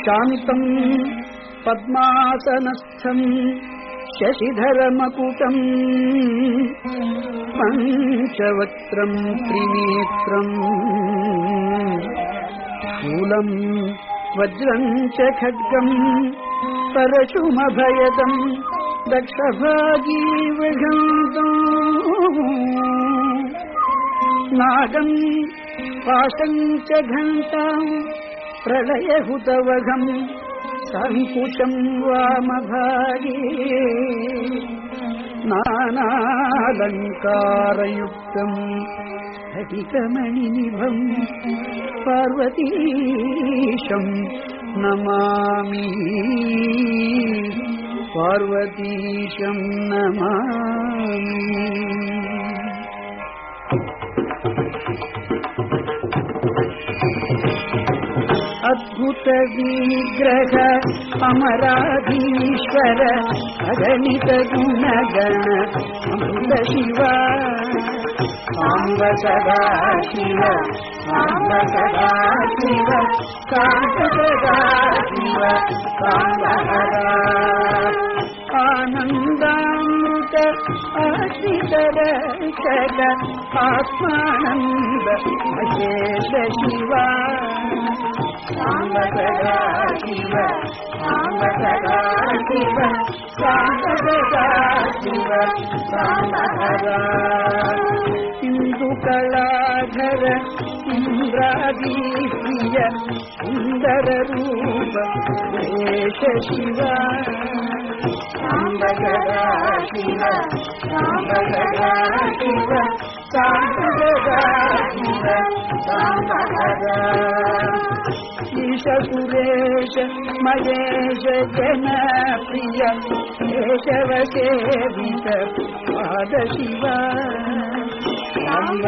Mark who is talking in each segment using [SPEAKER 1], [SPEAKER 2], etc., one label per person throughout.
[SPEAKER 1] శాంతం పద్మాసనస్థం శశిధరమకుటం పంచవక్త్రం త్రినేత్రం శూలం వజ్రం చ ఖడ్గం పరశుమభయదం దక్షభాగీవృగంతం नादं पाकञ्चघण्टां प्रलयभूतवघं सङ्कुशं वामभागे नानालङ्कारयुक्तम् अधिकमणिभं पार्वतीशम् नमामि। पार्वतीशम् नमामि। అద్భుత విగ్రహ అమరాధీశ్వర అగణిత గుణగణ అమృత శివ సాంబ సదా శివ సాంబ సదా శివ సాంబ సదా శివ సాంబహర ఆనందామృత ఆశ్రితర ఆత్మానంద మహేష శివా. సాంబ సదా శివ సాంబ సదా శివ సాంబ సదా శివ సాంబహర ఇందు కళాధర సుందర రూప శేష శివ సదా శివ సదా శివ సాంబ సదా ఈశ సురేశ మహేశ జన ప్రియ కేశవ సేవిత పాద శివ శివ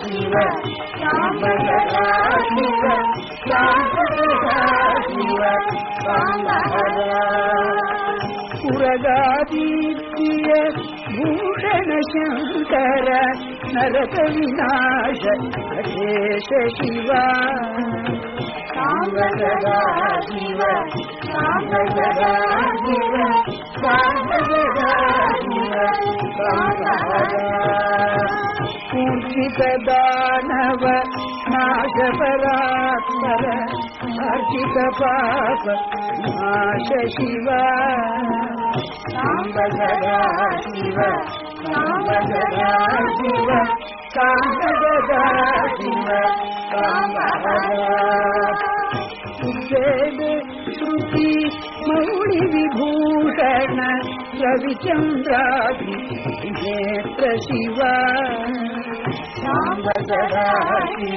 [SPEAKER 1] శివ శివ సాంబహర పురగాదీప్య భూషణ శంకర నరక వినాశ అశేష శివ. సాంబ సదా శివ సాంబ సదా శివ సాంబ సదా శివ పూజిత దానవ నాశ పరాత్పర అర్చిత పాప నాశ శివ సాంబ సదా శివ సాంబ సదా శివ సాంబ సదా శివ సాంబ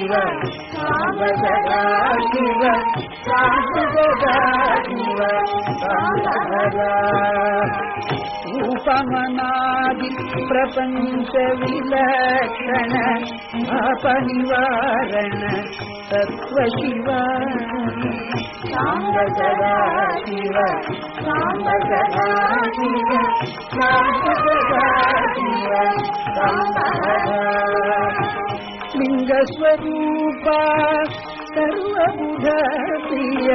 [SPEAKER 1] శృతి మౌళి సదా శివ సాంబ సదా శివ సాంబ సదా ఉపమనాది ప్రపంచ విలక్షణ అపనివారణ తత్వ శివ సాంబ సదా శివ సాంబ సదా శివ సాంబ సదా శివ లింగస్వరూప సర్వబుధ ప్రియ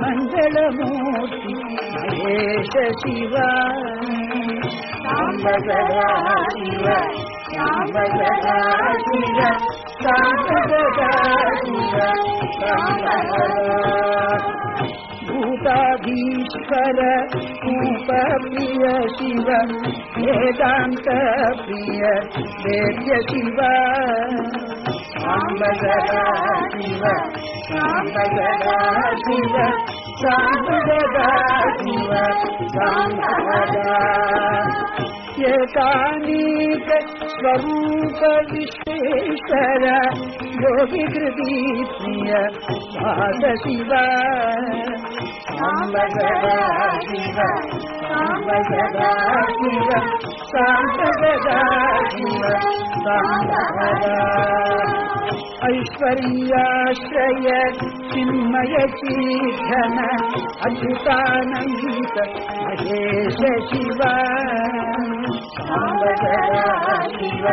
[SPEAKER 1] మంగళమూర్తి మహేశ శివ. సాంబ సదా శివ సాంబ సదా శివ సాంబ సదా శివ భూతాధీశ్వర రూప ప్రియ శివ. వేదాంత ప్రియ వేద్య శివ సాంబ సదా శివ సాంబ సదా శివ సాంబ సదా శివ సాంబ ఏకానేక స్వరూప విశ్వేశ్వర యోగి కృతి ప్రియ పాద శివ సాంబ సదా శివ సాంబ సదా శివ సాంబ సదా శివ సాంబ ఐశ్వర్యాశ్రయ చిన్మయ చీర్ఘన అచ్యుతానంద మహేశ శివ సాంబ సదా శివ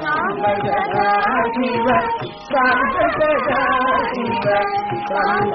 [SPEAKER 1] సాంబ సదా శివ సాంబ సదా శివ సాంబ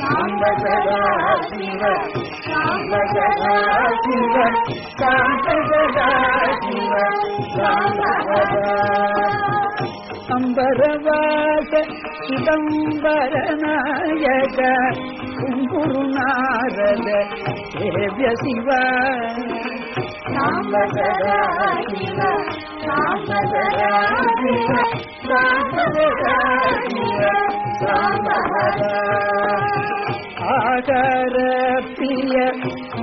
[SPEAKER 1] సమేత సదా శివ సాంబ సదా శివ సదా శివ సదా అంబరవాస చిదంబరనాయక కుంకురు నారద సేవ్య శివ సాంబ సదా శివ సాంబ సదా శివ సాంబ సదా శివ సాంబ సదా ప్రియ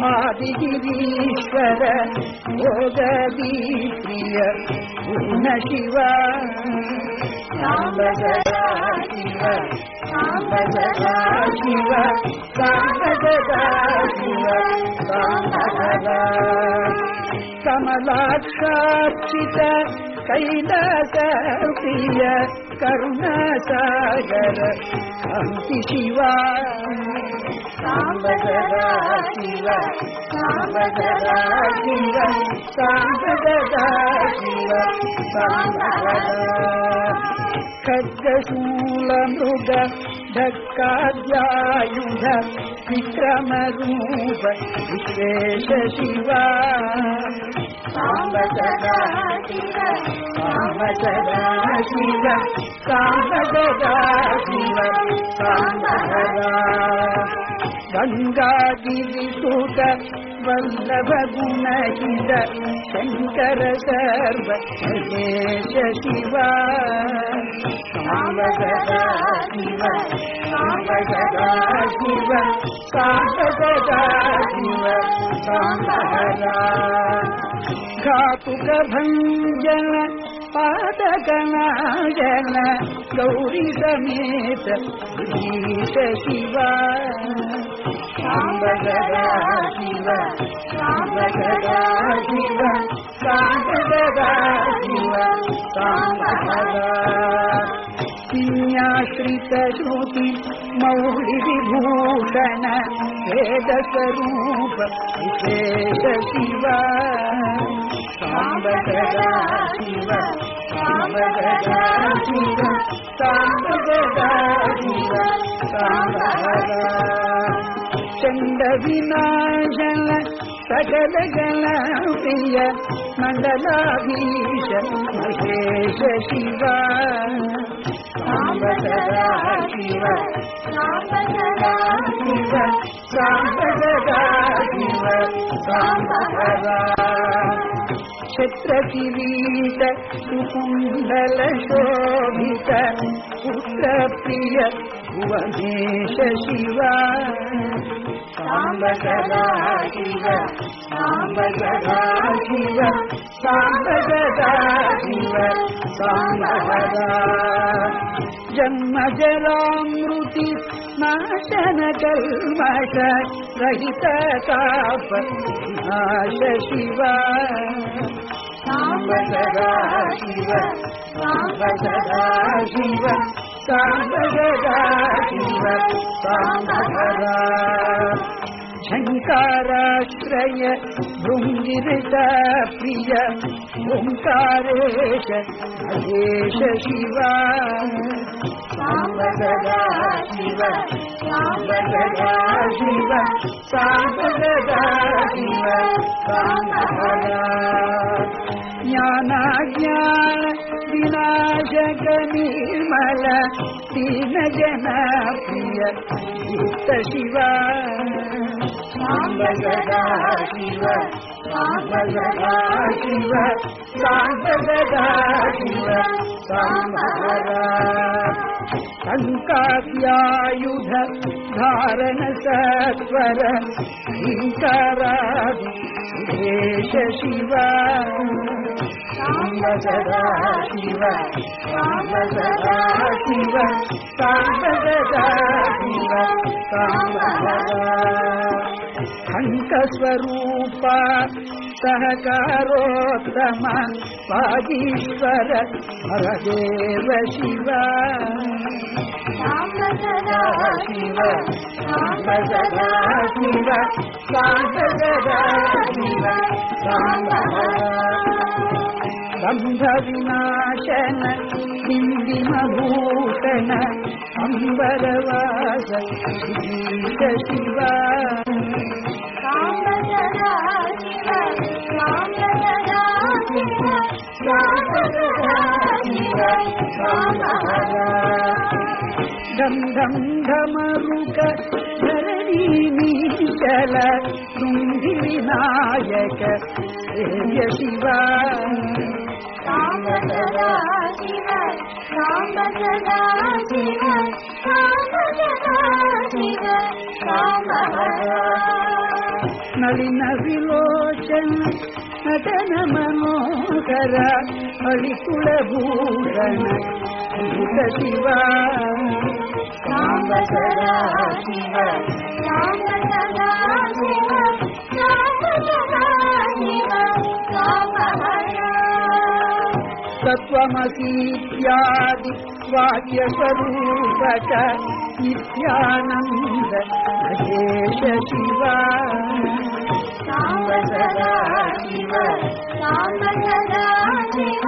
[SPEAKER 1] ఆదిగిరీశ్వర భోగదీ ప్రియ పూర్ణ శివ సాంబ సదా శివ సదా శివ సదా శివ సదా కమలాక్షార్చిత కైలాస ప్రియ కరుణ సాగర కాంతి శివ. సాంబ సదా శివ సాంబ సదా శివ సాంబ సదా శివ సాంబ ఖడ్గశూల మృగ ఢక్కాద్యాయుధ విక్రమ రూప విశ్వేశ శివ. సాంబ సదా శివ సాంబ సదా శివ సాంబ సదా శివ సాంబ సదా గంగాగిరిసుత వల్లభ గుణహిత శంకర సర్వ మహేశ శివ సాంబ శివ సాంబ శివ సాంబ శివ ఘాతుక భంజన పాదకనాయన గౌరీ సమేత శివ సాంబ సదా శివ సాంబ సదా శివ సాంబ సదా శివ సాంబ సదా శ్రీత శ్రుతి మౌళి విభూషణ వేద స్వరూప విశేష శివ సాంబ శివ సాంబ శివ సాంబ శివ సాంబ చండ వినాశన సకల గణ ప్రియ మండలాధీశ మహేశ శివ. శివ సాంబ సదా శివ క్షత్రకిరీట సదా సుకుండల శోభిత పుత్ర ప్రియ భువనేశ శివా. సాంబ సదా శివ సాంబ సదా శివ సాంబ సదా శివ సాంబ సదా జన్మ జరామృతి నాశన కల్మష రహిత తాప నాశ శివ. సాంబ సదా శివ సాంబ సదా శివ సాంబ సదా శివ సాంబ సదా శంకారాశ్రయ భృంగిరిత ప్రియ ఓంకారేశ మహేశ శివ సాంబ సదా శివ సాంబ సదా శివ సాంబ సదా శివ సాంబ సదా జ్ఞానాజ్ఞాన వినాశక నిర్మల దీన జన ప్రియ యుక్త శివ సాంబ సదా శివ సాంబ సదా శివ సాంబ సదా శివ. శివ సాంబ సదా శివ సాంబ సదా శివ సాంబ సదా శివ సాంబ కంఠ స్వరూప సహకారోత్తమ వాగీశ్వర హరదేవ శివ
[SPEAKER 2] సదా
[SPEAKER 1] శివ సదా శివ సదా శివ అంధ వినాశన హిందిమభూషణ అంబరవాస శివ శివ
[SPEAKER 2] సాంబ
[SPEAKER 1] ధమరుక ధరణీ మీచల తుంగి వినాయక శివ
[SPEAKER 2] సాంబ సదా శివ సాంబ సదా శివ సాంబ సదా శివ.
[SPEAKER 1] నలిన విలోచన నటన మనోహర హరికుల భూషణ శివ
[SPEAKER 2] సదా శివ సదా శివ సదా శివ
[SPEAKER 1] తత్వమసీత్యాది వాక్య స్వరూపక నిత్యానంద మహేశ శివ
[SPEAKER 2] సాంబ సదా శివ సాంబ సదా శివ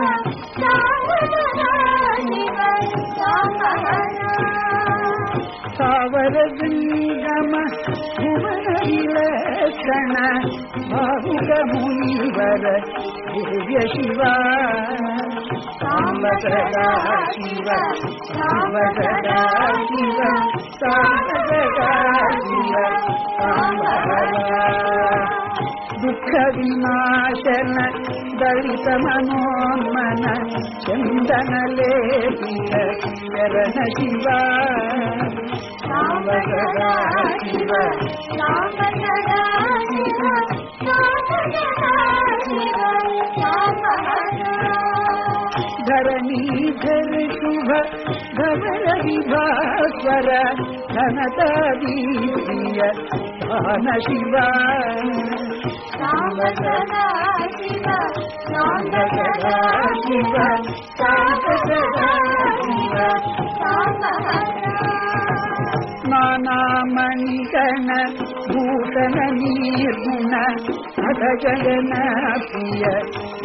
[SPEAKER 2] సాంబ సదా శివ సాంబ
[SPEAKER 1] సావర గంగమ భువన సాంబ సదా శివ సాంబ సదా శివ సాంబ సదా శివ సాంబ దుఃఖ వినాశన దళిత మనోన్మన చందన లేపిత శరణ శివ
[SPEAKER 2] సాంబ సదా శివ సాంబ సదా శివ సాంబ సదా శివ సాంబ
[SPEAKER 1] ధరణీధర శుభ ధవర విభాస్వర ఘనతాదీయ భాన శివ
[SPEAKER 2] సాంబ సదా శివ సాంబ సదా
[SPEAKER 1] శివ సాంబ సదా శివ
[SPEAKER 2] సాంబ
[SPEAKER 1] నానామణిగణ భూషణ నిర్గుణ అధ జగన ప్రియ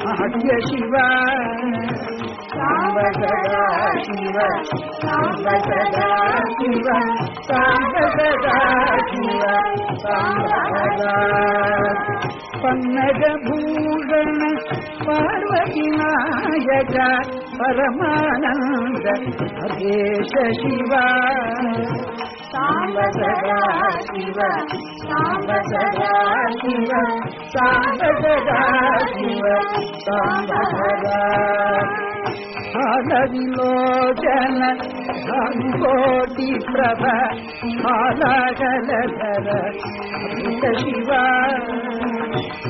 [SPEAKER 1] నాట్య శివ సాంబ సదా శివ సాంబ సదా శివ సాంబ సదా శివ సాంబ సదా పన్నగ భూషణ పార్వతి నాయక పరమానంద అదేశ శివ సాంబ సదా శివ సాంబ సదా శివ సాంబ సదా శివ సాంబ సదా విలోచన కోటి ప్రభ హాలగలధర అమృత శివ.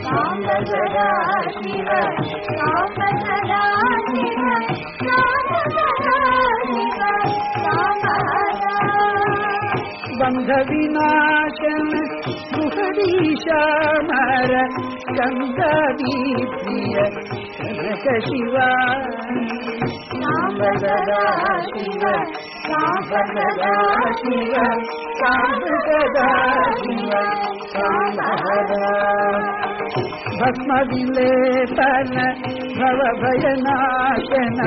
[SPEAKER 2] సాంబ సదా శివ సాంబ సదా శివ సాంబ సదా శివ సాంబ
[SPEAKER 1] బంధ వినాశన ముఖదీశామర గంగాదీ ప్రియ కనక శివ
[SPEAKER 2] సాంబ సదా శివ సాంబ సదా శివ
[SPEAKER 1] సాంబ సదా శివ సాంబ భస్మ విలేపన భవభయనాశన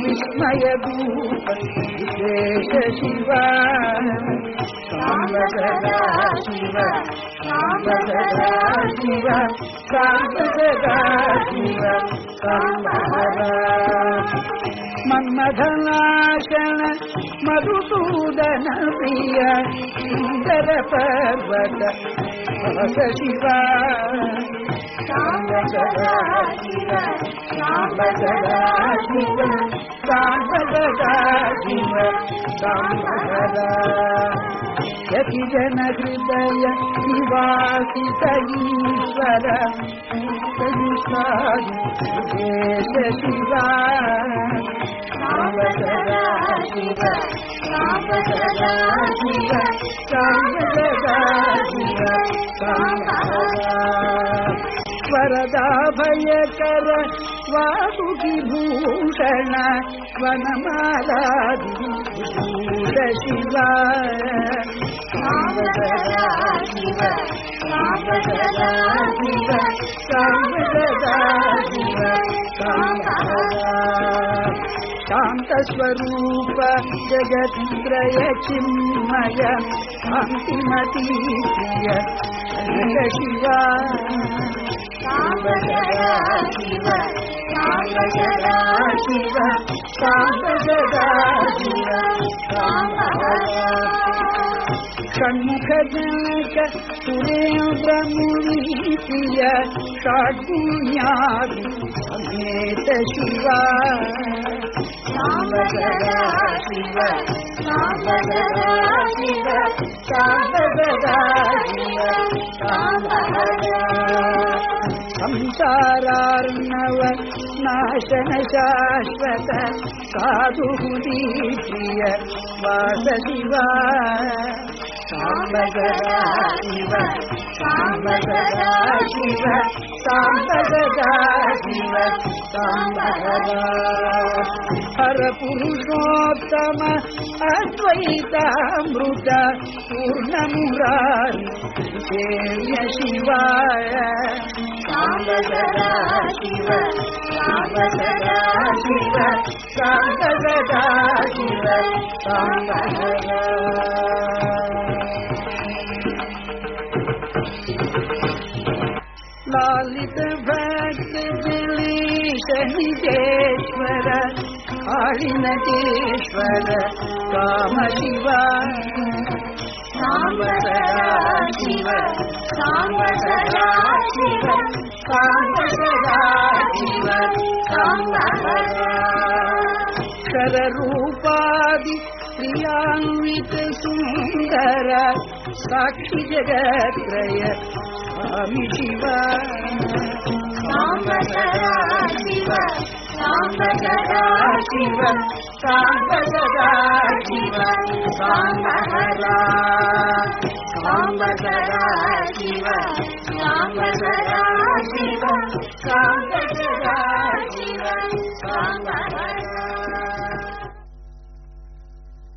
[SPEAKER 1] విస్మయ భూత విశేష శివ. సాంబ శివ సాంబ శివ శివ మన్మథనాశన మధుసూదన ప్రియ సుందర పర్వత భవత శివ
[SPEAKER 2] సాంబ సదా శివ
[SPEAKER 1] సాంబ సదా శివ సాంబ సదా శివ సాంబహర యతి జన హృదయ నివాసిత ఈశ్వర దేశ శివ
[SPEAKER 2] సాంబసదా శివ సాంబసదా శివ
[SPEAKER 1] సాంబసదా శివ వరదా భయకర వాసుకి భూషణ వనమాలాదిభూష శివ
[SPEAKER 2] సాంబసదా శివ సాంబసదా శివ
[SPEAKER 1] సాంబసదా శివ శాంతస్వరూప జగత్రయ చిన్మయ శాంతిమతీ ప్రియ శివ
[SPEAKER 2] సాంబసదా శివ సాంబసదా శివ
[SPEAKER 1] సాంబసదా శివ షణ్ముఖ జనక సురేంద్రమునీయ షాఢ్యుణ్యాది సమేత శివ
[SPEAKER 2] సాంబసదా శివ సాంబసదా శివ
[SPEAKER 1] సాంబసదా శివ సంసారార్ణవ నాశన శాశ్వత సాధుహుది ప్రియ వాస శివ సాంబసదా. శివ సాంబసదా శివ సాంబసదా శివ సాంబసదా హర పురుషోత్తమ అద్వైతామృత పూర్ణమురారి సేవ్య శివాయ
[SPEAKER 2] సాంబసదా శివ సాంబసదా శివ
[SPEAKER 1] సాంబసదా శివ సాంబసదా లాలిత భక్త దిలీశ నిజేశ్వర కాళినటేశ్వర కామ శివ
[SPEAKER 2] సాంబసదా శివ సాంబసదా శివ సాంబసదా శివ సాంబసదా
[SPEAKER 1] అక్షర రూపాది సుందర సాక్షి జగత్రయ స్వామి శివ.
[SPEAKER 2] శివ శివ సాంబసదా శివ సాంబసదా సాంబసదా శివ సాంబసదా శివ సాంబసదా శివ సాంబసదా